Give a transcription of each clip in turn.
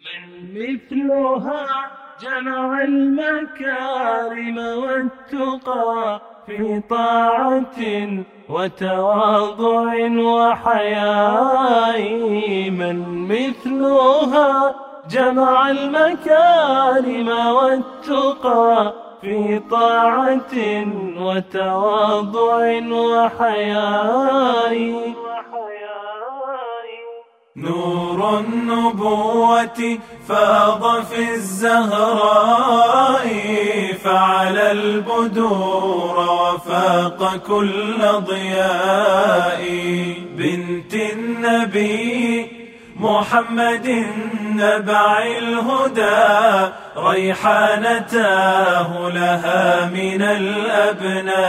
من مثلها جمع المكارم والتقى في طاعة وتواضع وحياء. من مثلها جمع المكارم والتقى في طاعة وتواضع وحياء. نور النبوة فاض في الزهراء فعلى البدور وفاق كل ضياء. بنت النبي محمد نبع الهدى ريحانتاه لها من الأبناء.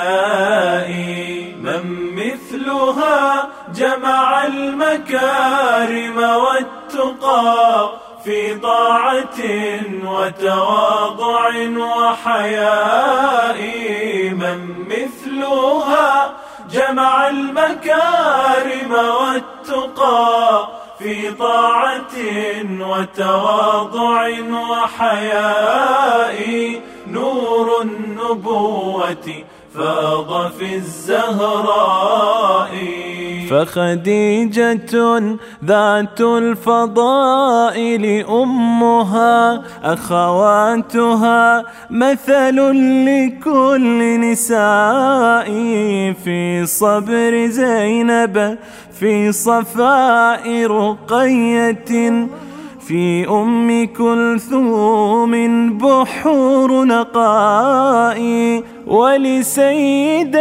من مثلها جمع المكارم والتقى في طاعة وتواضع وحياء. من مثلها جمع المكارم والتقى في طاعة وتواضع وحياء. نور النبوة فاض في الزهراء. فخديجة ذات الفضائل أمها أخواتها مثل لكل نساء في صبر زينب في صفاء رقية. في أم كلثوم بحور نقاء ولسيدي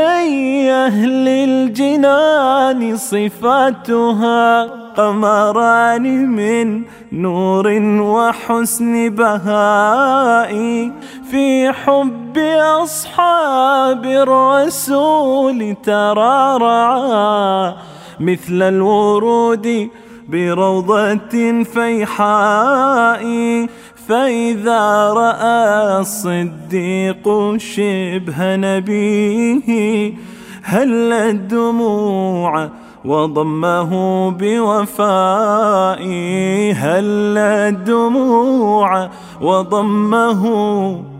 أهل الجنان صفاتها قمران من نور وحسن بهاء في حب أصحاب الرسول ترارعا مثل الورود بروضة فيحاء فإذا رأى الصديق شبه نبيه هل الدموع وضمه بوفاء هل الدموع وضمه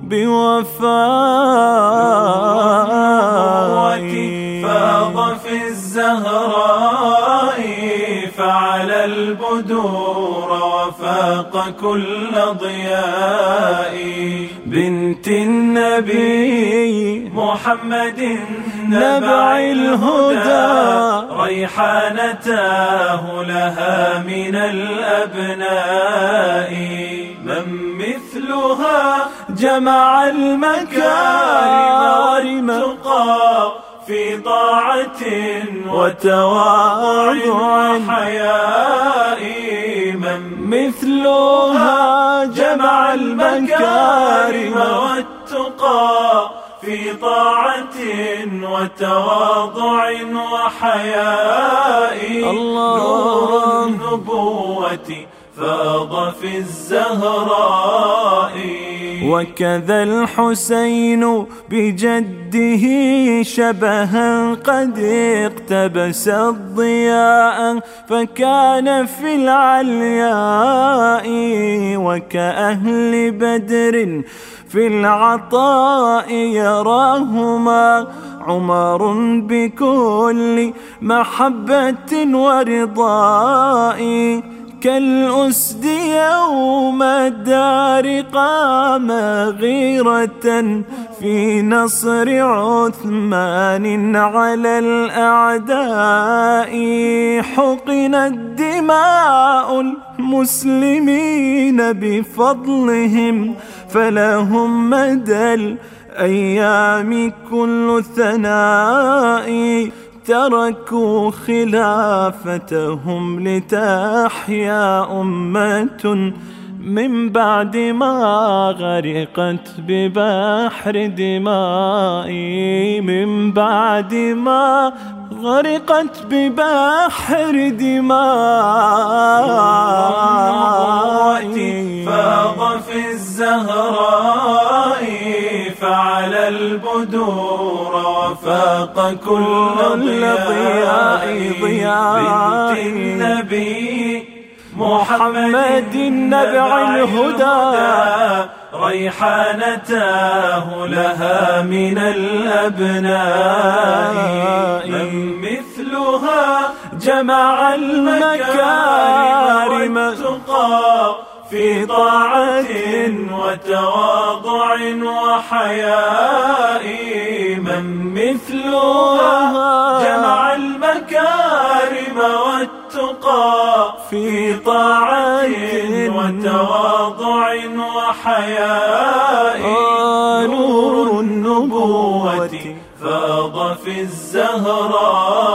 بوفاء. فاض في الزهراء. البدور وفاق كل ضياء. بنت النبي محمد نبع الهدى ريحانتاه لها من الأبناء. من مثلها جمع المكارم والتقى في طاعة وتواضع من مثلها جمع المكارم والتقى في طاعة وتواضع وحياء. نور النبوة فاض في الزهراء. وكذا الحسين بجده شبها قد اقتبس الضياء فكان في العلياء وكأهل بدر في العطاء يراهما عمر بكل محبة ورضاء كالأسد يوم الدار قام غيرة في نصر عثمان على الأعداء حقنت دماء المسلمين بفضلهم فلهم مدى الأيام كل ثناء تركوا خلافتهم لتحيا أمة من بعد ما غرقت ببحر دمائي من بعد ما غرقت ببحر دمائي. وفاق كل ضياء ضياء. بنت النبي محمد النبع الهدى. ريحانتاه لها من الأبناء. من مثلها جمع المكارم والتقى. في طاعة وتواضع وحياء من مثلها جمع المكارم والتقى. في طاعة وتواضع وحياء نور النبوة فاض في الزهراء.